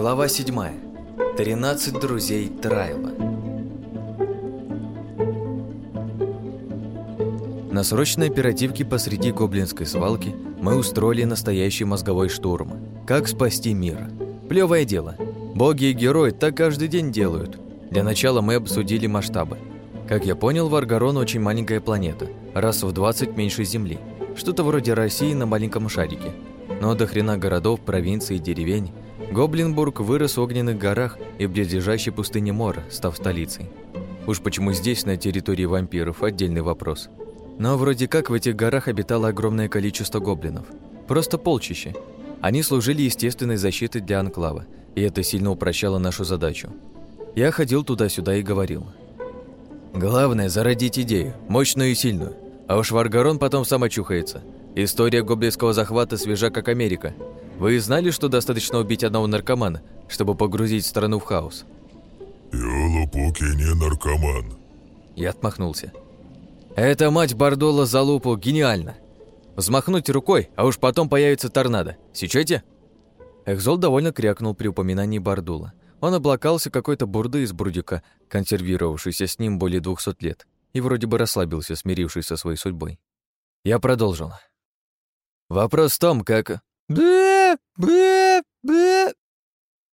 Глава 7. 13 друзей Трайла. На срочной оперативке посреди гоблинской свалки мы устроили настоящий мозговой штурм. Как спасти мир? Плевое дело. Боги и герои так каждый день делают. Для начала мы обсудили масштабы. Как я понял, Варгарон очень маленькая планета, раз в 20 меньше Земли. Что-то вроде России на маленьком шарике. Но до хрена городов, провинций и деревень Гоблинбург вырос в огненных горах и в близлежащей пустыне Мора, став столицей. Уж почему здесь, на территории вампиров, отдельный вопрос. Но вроде как в этих горах обитало огромное количество гоблинов. Просто полчище. Они служили естественной защитой для анклава, и это сильно упрощало нашу задачу. Я ходил туда-сюда и говорил. Главное – зародить идею, мощную и сильную. А уж Варгарон потом сам очухается. История гоблинского захвата свежа, как Америка – вы знали, что достаточно убить одного наркомана, чтобы погрузить страну в хаос? Ялупуки не наркоман. Я отмахнулся. Это мать Бардола за лупу гениально. Взмахнуть рукой, а уж потом появится торнадо. Сечете? Экзол довольно крякнул при упоминании Бардула. Он облакался какой-то бурды из брудика, консервировавшейся с ним более двухсот лет, и вроде бы расслабился, смирившись со своей судьбой. Я продолжил. Вопрос в том, как... «Бэ! Бэ! Бэ!»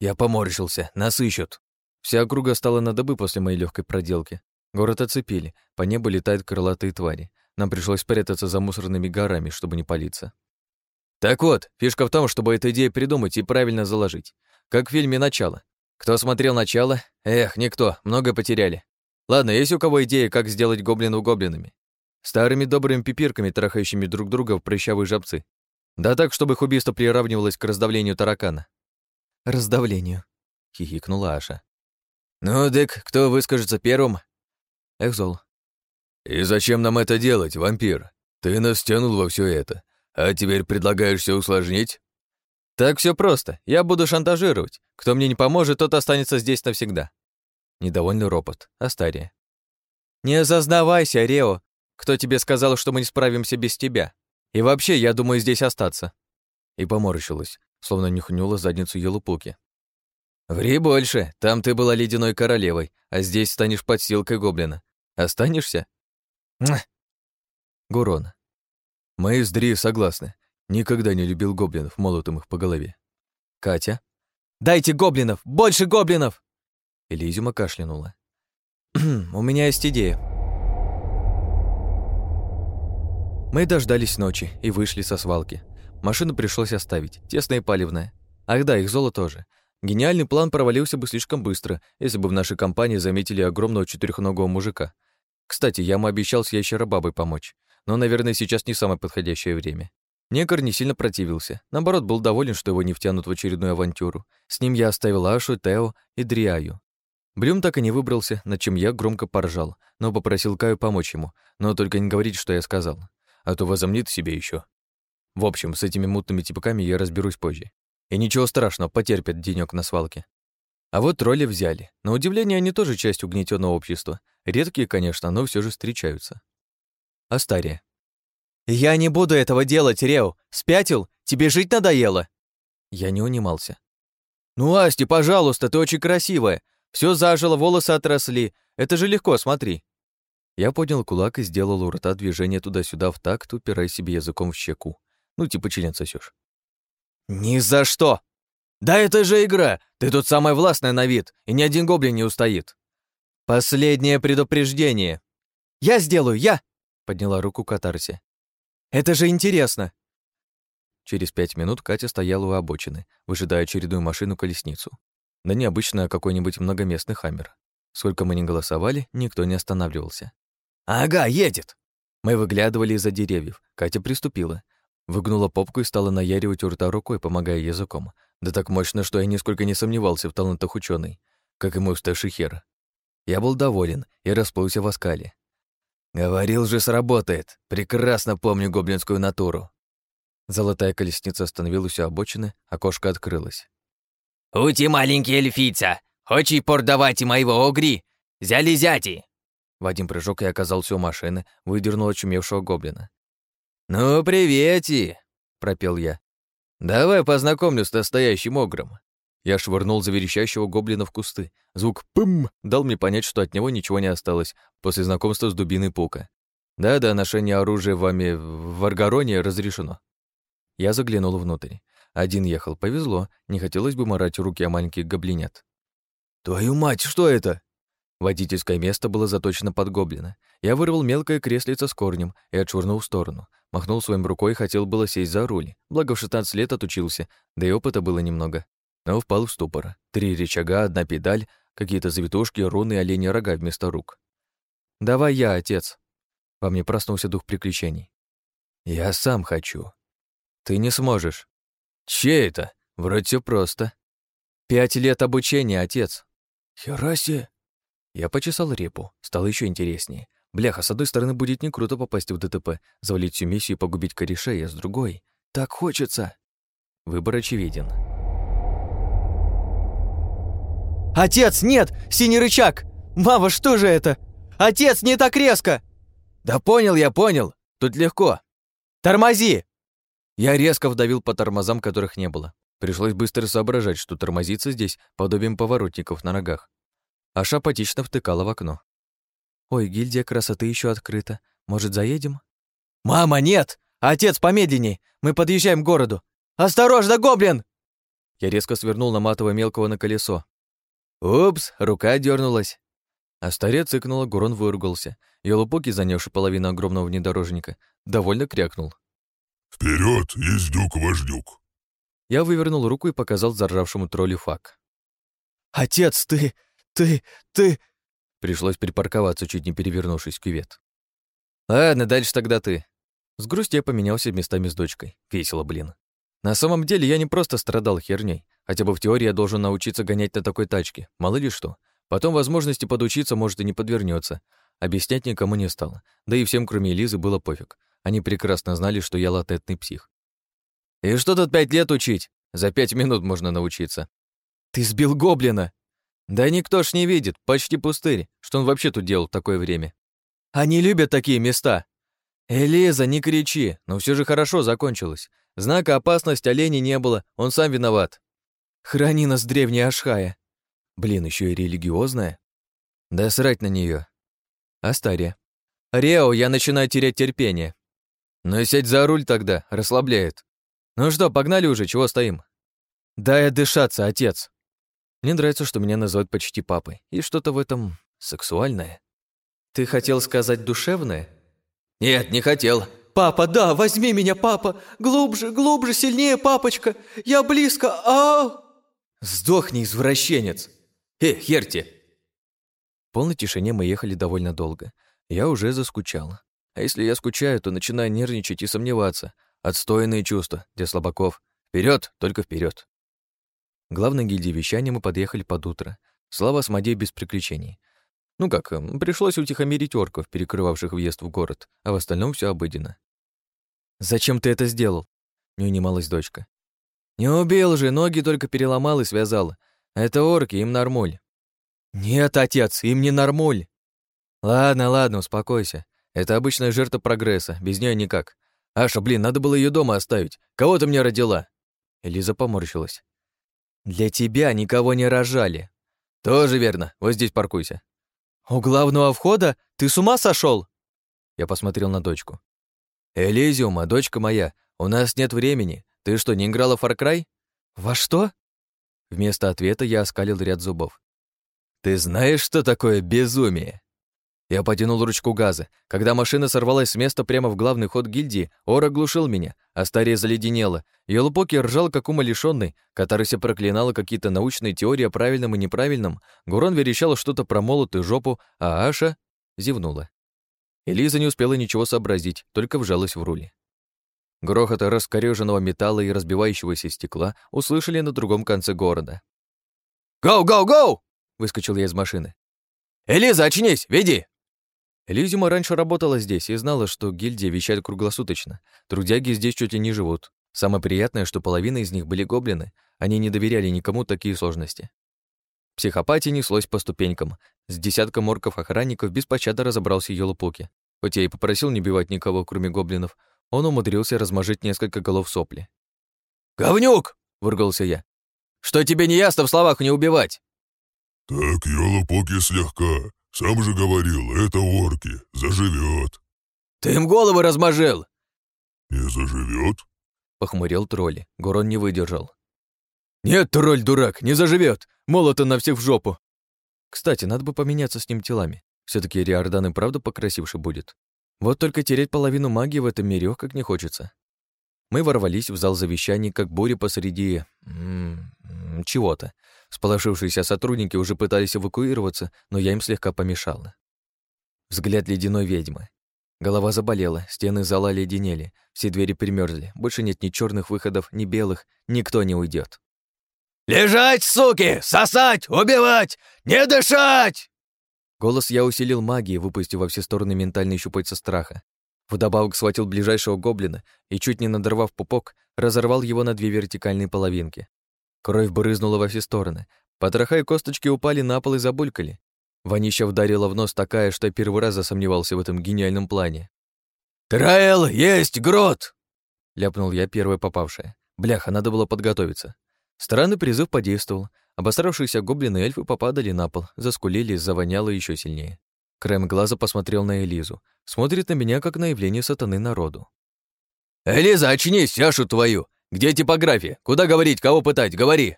Я поморщился. Нас ищут. Вся округа стала на добы после моей легкой проделки. Город оцепили, по небу летают крылатые твари. Нам пришлось спрятаться за мусорными горами, чтобы не палиться. Так вот, фишка в том, чтобы эту идею придумать и правильно заложить. Как в фильме «Начало». Кто смотрел «Начало»? Эх, никто, много потеряли. Ладно, есть у кого идея, как сделать гоблинов гоблинами? Старыми добрыми пипирками, трахающими друг друга в прыщавые жабцы. Да так, чтобы их убийство приравнивалось к раздавлению таракана. «Раздавлению», — хихикнула Аша. «Ну, Дек, кто выскажется первым?» Экзол. «И зачем нам это делать, вампир? Ты нас тянул во все это, а теперь предлагаешь все усложнить?» «Так все просто. Я буду шантажировать. Кто мне не поможет, тот останется здесь навсегда». Недовольный ропот. Астария. «Не зазнавайся, Рео. Кто тебе сказал, что мы не справимся без тебя?» И вообще, я думаю здесь остаться». И поморщилась, словно нюхнула задницу елупуки. «Ври больше, там ты была ледяной королевой, а здесь станешь подсилкой гоблина. Останешься?» Гурон. «Мы с Дри согласны. Никогда не любил гоблинов, молотым их по голове». Катя. «Дайте гоблинов! Больше гоблинов!» Элизиума кашлянула. «У меня есть идея. Мы дождались ночи и вышли со свалки. Машину пришлось оставить, тесная и палевная. Ах да, их золо тоже. Гениальный план провалился бы слишком быстро, если бы в нашей компании заметили огромного четырехногого мужика. Кстати, я ему обещал с ящеробабой помочь, но, наверное, сейчас не самое подходящее время. Некор не сильно противился, наоборот, был доволен, что его не втянут в очередную авантюру. С ним я оставил Ашу, Тео и Дриаю. Брюм так и не выбрался, над чем я громко поржал, но попросил Каю помочь ему, но только не говорить, что я сказал а то возомнит себе еще. В общем, с этими мутными типками я разберусь позже. И ничего страшного, потерпят денёк на свалке. А вот тролли взяли. На удивление, они тоже часть угнетенного общества. Редкие, конечно, но все же встречаются. Астария. «Я не буду этого делать, Рео! Спятил? Тебе жить надоело?» Я не унимался. «Ну, Асти, пожалуйста, ты очень красивая. Все зажило, волосы отросли. Это же легко, смотри». Я поднял кулак и сделал у рта движение туда-сюда в такт, упирая себе языком в щеку. Ну, типа член сосёшь. «Ни за что! Да это же игра! Ты тут самая властная на вид, и ни один гоблин не устоит!» «Последнее предупреждение!» «Я сделаю, я!» — подняла руку Катарси. «Это же интересно!» Через пять минут Катя стояла у обочины, выжидая очередную машину-колесницу. Да необычно какой-нибудь многоместный хаммер. Сколько мы не голосовали, никто не останавливался. «Ага, едет!» Мы выглядывали из-за деревьев. Катя приступила. Выгнула попку и стала наяривать у рта рукой, помогая языком. Да так мощно, что я нисколько не сомневался в талантах ученой, как и мой уставший хер. Я был доволен и расплылся в оскале. «Говорил же, сработает! Прекрасно помню гоблинскую натуру!» Золотая колесница остановилась у обочины, окошко открылось. «Ути, маленький эльфица! Хочи пордавайте моего огри! Зяли-зяти!» В один прыжок я оказался у машины, выдернул очумевшего гоблина. «Ну, привети!» — пропел я. «Давай познакомлю с настоящим огром. Я швырнул заверещающего гоблина в кусты. Звук «пым» дал мне понять, что от него ничего не осталось после знакомства с дубиной пука. Да-да, ношение оружия вами в Аргароне разрешено. Я заглянул внутрь. Один ехал, повезло, не хотелось бы морать руки о маленьких гоблинят. «Твою мать, что это?» Водительское место было заточено под гоблина. Я вырвал мелкое креслице с корнем и отшвырнул в сторону. Махнул своим рукой и хотел было сесть за руль. Благо в 16 лет отучился, да и опыта было немного. Но впал в ступор. Три рычага, одна педаль, какие-то завитушки, руны и оленьи рога вместо рук. «Давай я, отец». Во мне проснулся дух приключений. «Я сам хочу». «Ты не сможешь». «Чей это? Вроде все просто». «Пять лет обучения, отец». «Хераси!» Я почесал репу, стало еще интереснее. Бляха, с одной стороны, будет не круто попасть в ДТП, завалить всю миссию и погубить корешей, а с другой... Так хочется. Выбор очевиден. «Отец, нет! Синий рычаг! Мама, что же это? Отец, не так резко!» «Да понял я, понял! Тут легко!» «Тормози!» Я резко вдавил по тормозам, которых не было. Пришлось быстро соображать, что тормозиться здесь подобием поворотников на ногах. Аша апатично втыкала в окно. «Ой, гильдия красоты еще открыта. Может, заедем?» «Мама, нет! Отец, помедленней! Мы подъезжаем к городу! Осторожно, гоблин!» Я резко свернул на матово мелкого на колесо. Упс, рука дернулась. А старец цыкнула, Гурон выругался. Елупоки, занявший половину огромного внедорожника, довольно крякнул. Вперед, ездюк-вождюк!» Я вывернул руку и показал заржавшему троллю фак. «Отец, ты... ты... ты...» Пришлось припарковаться, чуть не перевернувшись в кювет. «Ладно, дальше тогда ты». С грустью я поменялся местами с дочкой. Весело, блин. На самом деле я не просто страдал херней. Хотя бы в теории я должен научиться гонять на такой тачке. Мало ли что. Потом возможности подучиться, может, и не подвернется. Объяснять никому не стало. Да и всем, кроме Элизы, было пофиг. Они прекрасно знали, что я латентный псих. «И что тут пять лет учить? За пять минут можно научиться». «Ты сбил гоблина!» «Да никто ж не видит, почти пустырь. Что он вообще тут делал в такое время?» «Они любят такие места!» «Элиза, не кричи, но все же хорошо закончилось. Знака опасности оленей не было, он сам виноват. Храни нас, древняя Ашхая. Блин, еще и религиозная. Да срать на нее. Астария. Рео, я начинаю терять терпение. Ну и сядь за руль тогда, расслабляет. Ну что, погнали уже, чего стоим? Дай отдышаться, отец. Мне нравится, что меня называют почти папой. И что-то в этом сексуальное. Ты хотел сказать душевное? Нет, не хотел. «Папа, да, возьми меня, папа! Глубже, глубже, сильнее, папочка! Я близко! а «Сдохни, извращенец! Эй, Херти!» В полной тишине мы ехали довольно долго. Я уже заскучал. А если я скучаю, то начинаю нервничать и сомневаться. Отстойные чувства для слабаков. Вперед, только вперед. Главной гильдии вещания мы подъехали под утро. Слава Асмодей без приключений. Ну как, пришлось утихомирить орков, перекрывавших въезд в город, а в остальном все обыденно. «Зачем ты это сделал?» — не унималась дочка. «Не убил же, ноги только переломал и связал. Это орки, им нормуль». «Нет, отец, им не нормуль». «Ладно, ладно, успокойся. Это обычная жертва прогресса, без нее никак. Аша, блин, надо было ее дома оставить. Кого ты мне родила?» Элиза поморщилась. «Для тебя никого не рожали». «Тоже верно. Вот здесь паркуйся». «У главного входа? Ты с ума сошел? Я посмотрел на дочку. «Элизиума, дочка моя, у нас нет времени. Ты что, не играла в Far Cry?» «Во что?» Вместо ответа я оскалил ряд зубов. «Ты знаешь, что такое безумие?» Я потянул ручку газа. Когда машина сорвалась с места прямо в главный ход гильдии, Ор оглушил меня, а старее заледенела. Елупоки ржал, как умалишённый, Катарыся проклинала какие-то научные теории о правильном и неправильном, Гурон верещал что-то про молот и жопу, а Аша зевнула. Элиза не успела ничего сообразить, только вжалась в руль. Грохот раскорёженного металла и разбивающегося стекла услышали на другом конце города. «Гоу, гоу, гоу!» — выскочил я из машины. «Элиза, очнись! Веди!» Элизиума раньше работала здесь и знала, что гильдия вещает круглосуточно. Трудяги здесь чуть ли не живут. Самое приятное, что половина из них были гоблины. Они не доверяли никому такие сложности. Психопатия неслось по ступенькам. С десятком орков-охранников без пощады разобрался Йолопоки. Хоть я и попросил не бивать никого, кроме гоблинов, он умудрился размажить несколько голов сопли. «Говнюк!» — выругался я. Что тебе не ясно в словах не убивать?» «Так, елопоки слегка. Сам же говорил, это орки. Заживет». «Ты им головы размажил!» «Не заживет?» — похмурел тролли. Гурон не выдержал. «Нет, тролль, дурак, не заживет. Молото на всех в жопу!» Кстати, надо бы поменяться с ним телами. все таки Риордан и правда покрасивше будет. Вот только терять половину магии в этом мире как не хочется. Мы ворвались в зал завещаний, как буря посреди... чего-то. Сполошившиеся сотрудники уже пытались эвакуироваться, но я им слегка помешала. Взгляд ледяной ведьмы. Голова заболела, стены зала леденели, все двери примерзли. Больше нет ни черных выходов, ни белых, никто не уйдет. «Лежать, суки! Сосать! Убивать! Не дышать!» Голос я усилил магией, выпустив во все стороны ментальный щупальца страха. Вдобавок схватил ближайшего гоблина и, чуть не надорвав пупок, разорвал его на две вертикальные половинки. Кровь брызнула во все стороны. Потроха и косточки упали на пол и забулькали. Вонища вдарила в нос такая, что я первый раз засомневался в этом гениальном плане. «Траэл, есть грот!» — ляпнул я первое попавшее. Бляха, надо было подготовиться. Странный призыв подействовал. Обосравшиеся гоблины эльфы попадали на пол, заскулили, завоняло еще сильнее. Крем глаза посмотрел на Элизу. Смотрит на меня, как на явление сатаны народу. «Элиза, очнись, яшу твою! Где типография? Куда говорить, кого пытать? Говори!»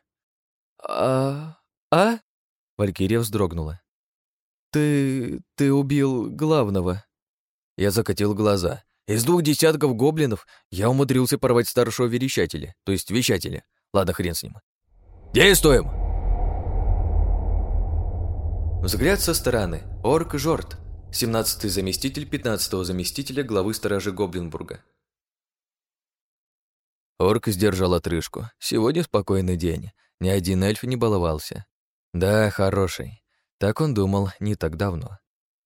«А... а?» Валькирия вздрогнула. «Ты... ты убил главного». Я закатил глаза. Из двух десятков гоблинов я умудрился порвать старшего верещателя, то есть вещателя. Ладно, хрен с ним. «Действуем!» Взгляд со стороны. Орк Жорт. 17-й заместитель 15-го заместителя главы стражи Гоблинбурга. Орк сдержал отрыжку. Сегодня спокойный день. Ни один эльф не баловался. Да, хороший. Так он думал не так давно.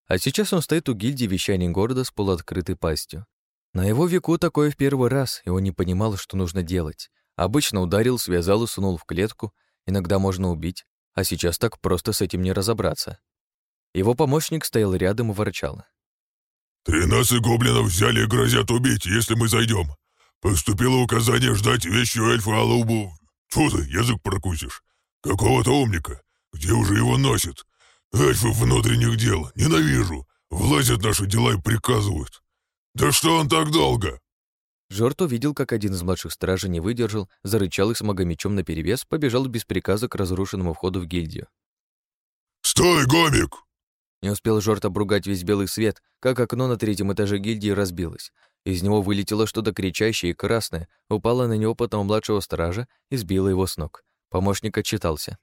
А сейчас он стоит у гильдии вещаний города с полуоткрытой пастью. На его веку такое в первый раз, и он не понимал, что нужно делать. Обычно ударил, связал и сунул в клетку. Иногда можно убить, а сейчас так просто с этим не разобраться. Его помощник стоял рядом и ворчал. «Тринадцать гоблинов взяли и грозят убить, если мы зайдем. Поступило указание ждать вещью эльфа Алубу. Фу ты, язык прокусишь. Какого-то умника. Где уже его носит? Эльфы внутренних дел. Ненавижу. Влазят наши дела и приказывают. Да что он так долго?» Жорт увидел, как один из младших стражей не выдержал, зарычал и с магомечом наперевес побежал без приказа к разрушенному входу в гильдию. «Стой, гомик!» Не успел Жорт обругать весь белый свет, как окно на третьем этаже гильдии разбилось. Из него вылетело что-то кричащее и красное, упало на неопытного младшего стража и сбило его с ног. Помощник отчитался.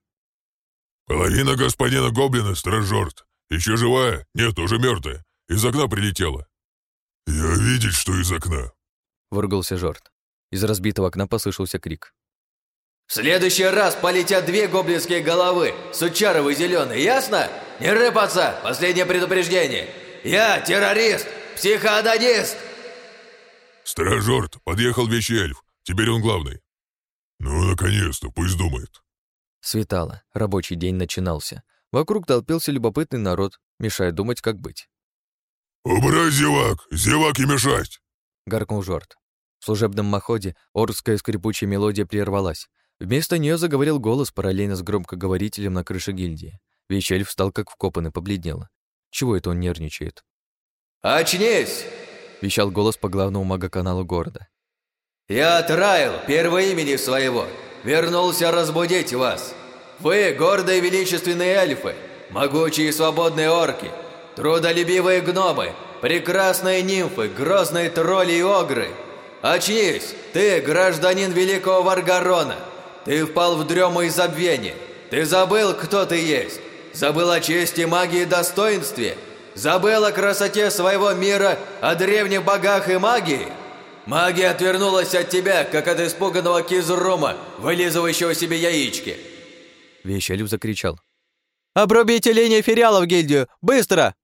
«Половина господина Гоблина, страж Жорт. Еще живая? Нет, уже мертвая. Из окна прилетела». «Я видеть, что из окна», — выругался Жорт. Из разбитого окна послышался крик. «В следующий раз полетят две гоблинские головы, сучаровый зеленый, ясно? Не рыпаться! Последнее предупреждение! Я террорист! Психодонист!» «Стражорт, подъехал вещий эльф. Теперь он главный». «Ну, наконец-то, пусть думает». Светало, рабочий день начинался. Вокруг толпился любопытный народ, мешая думать, как быть. «Убрать зевак! Зевак и мешать!» — гаркнул Жорт. В служебном маходе орская скрипучая мелодия прервалась. Вместо нее заговорил голос параллельно с громкоговорителем на крыше гильдии. Вечель встал как вкопанный, побледнел. Чего это он нервничает? «Очнись!» — вещал голос по главному магоканалу города. «Я Трайл, первого имени своего, вернулся разбудить вас. Вы гордые величественные эльфы, могучие свободные орки, трудолюбивые гномы, прекрасные нимфы, грозные тролли и огры. Очнись, ты, гражданин Великого Варгарона. Ты впал в дрему и забвение. Ты забыл, кто ты есть. Забыл о чести, магии и достоинстве. Забыл о красоте своего мира, о древних богах и магии. Магия отвернулась от тебя, как от испуганного кизрума, вылизывающего себе яички. Вещалев закричал. «Обрубите линии фериала в гильдию! Быстро!»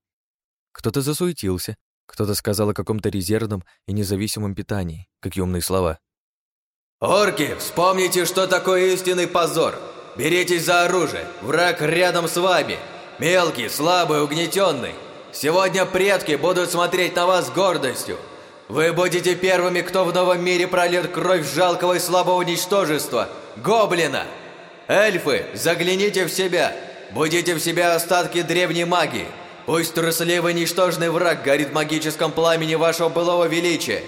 Кто-то засуетился, кто-то сказал о каком-то резервном и независимом питании. Какие умные слова. «Орки, вспомните, что такое истинный позор! Беритесь за оружие! Враг рядом с вами! Мелкий, слабый, угнетенный! Сегодня предки будут смотреть на вас с гордостью! Вы будете первыми, кто в новом мире прольет кровь жалкого и слабого ничтожества – гоблина! Эльфы, загляните в себя! Будите в себя остатки древней магии! Пусть трусливый ничтожный враг горит в магическом пламени вашего былого величия!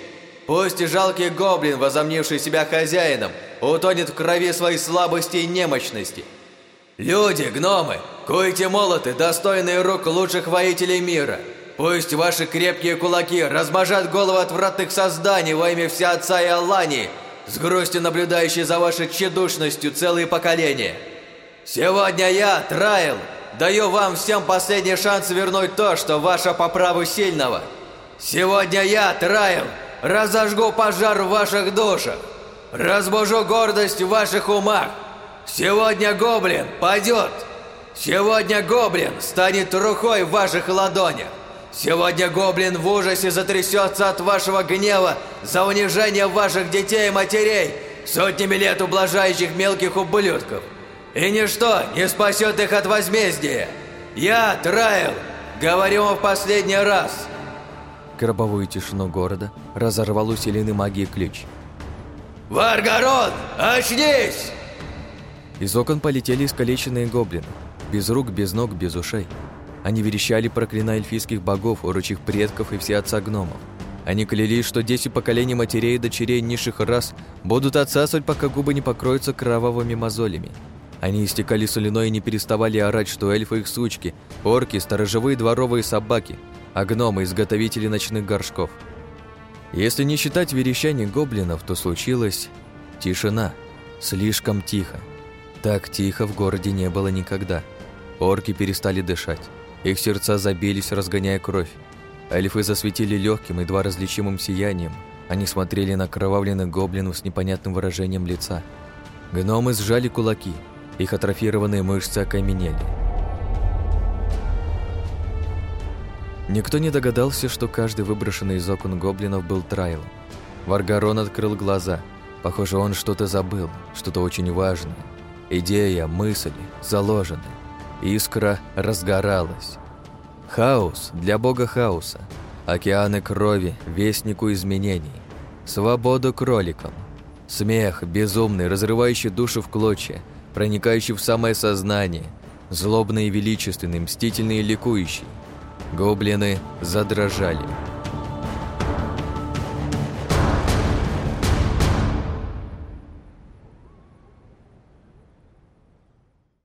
Пусть жалкий гоблин, возомнивший себя хозяином, утонет в крови своей слабости и немощности! Люди, гномы, куйте молоты, достойные рук лучших воителей мира! Пусть ваши крепкие кулаки размажат головы отвратных созданий во имя вся Отца и Аллани, с грустью наблюдающей за вашей тщедушностью целые поколения. Сегодня я, Трайл, даю вам всем последний шанс вернуть то, что ваше по праву сильного. Сегодня я, Трайл, разожгу пожар в ваших душах, разбужу гордость в ваших умах. Сегодня гоблин падет. Сегодня гоблин станет рукой в ваших ладонях. Сегодня гоблин в ужасе затрясется от вашего гнева за унижение ваших детей и матерей, сотнями лет ублажающих мелких ублюдков. И ничто не спасет их от возмездия. Я, Трайл, говорю вам в последний раз. Гробовую тишину города разорвал усиленный магией ключ. «Варгарон, очнись!» Из окон полетели искалеченные гоблины. Без рук, без ног, без ушей. Они верещали, проклиная эльфийских богов, урочих предков и все отца гномов. Они клялись, что десять поколений матерей и дочерей низших рас будут отсасывать, пока губы не покроются кровавыми мозолями. Они истекали солиной и не переставали орать, что эльфы их сучки, орки, сторожевые дворовые собаки, а гномы – изготовители ночных горшков. Если не считать верещаний гоблинов, то случилась тишина. Слишком тихо. Так тихо в городе не было никогда. Орки перестали дышать. Их сердца забились, разгоняя кровь. Эльфы засветили легким, едва различимым сиянием. Они смотрели на кровавленных гоблинов с непонятным выражением лица. Гномы сжали кулаки, их атрофированные мышцы окаменели. Никто не догадался, что каждый выброшенный из окон гоблинов был Трайлом. Варгарон открыл глаза. Похоже, он что-то забыл, что-то очень важное. Идея, мысль, заложены. Искра разгоралась. Хаос для бога хаоса. Океаны крови, вестнику изменений. Свободу кроликам. Смех, безумный, разрывающий душу в клочья, проникающий в самое сознание, злобный и величественный, мстительный и ликующий. Гоблины задрожали.